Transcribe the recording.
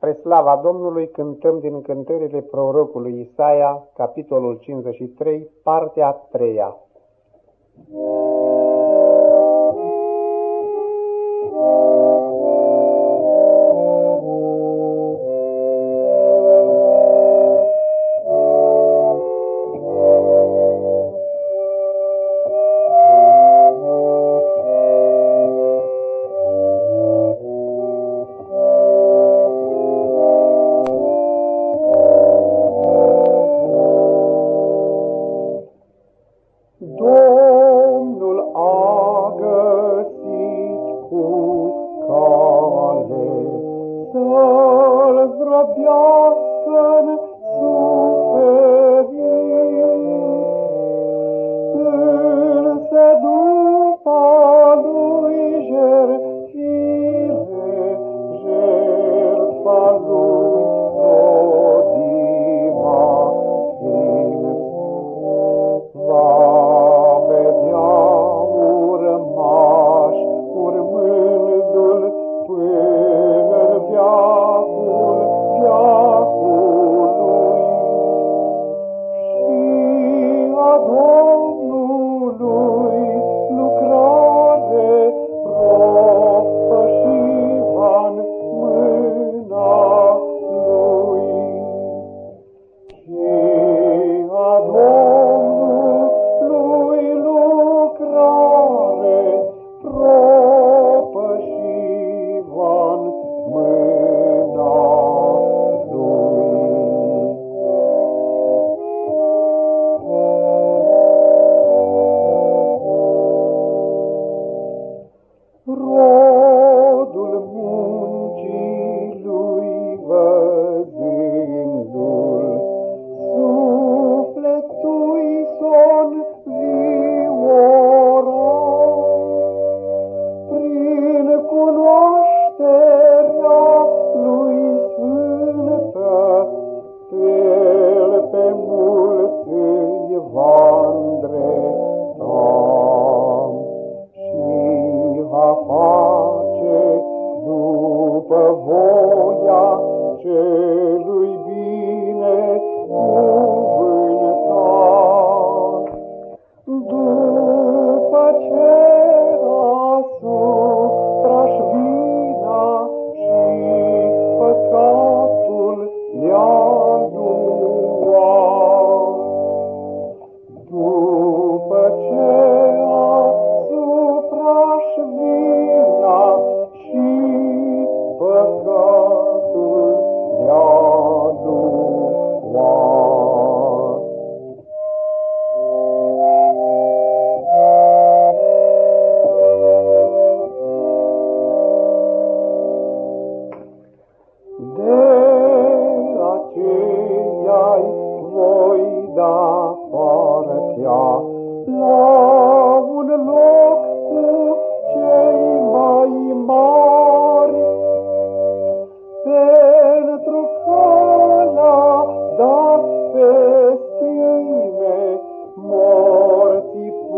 Spre slava Domnului cântăm din cântările prorocului Isaia, capitolul 53, partea a treia. Domnul cale să-l zdrobească-n celui bine cuvântat. După ce asupra-și vina și păcatul le-a keep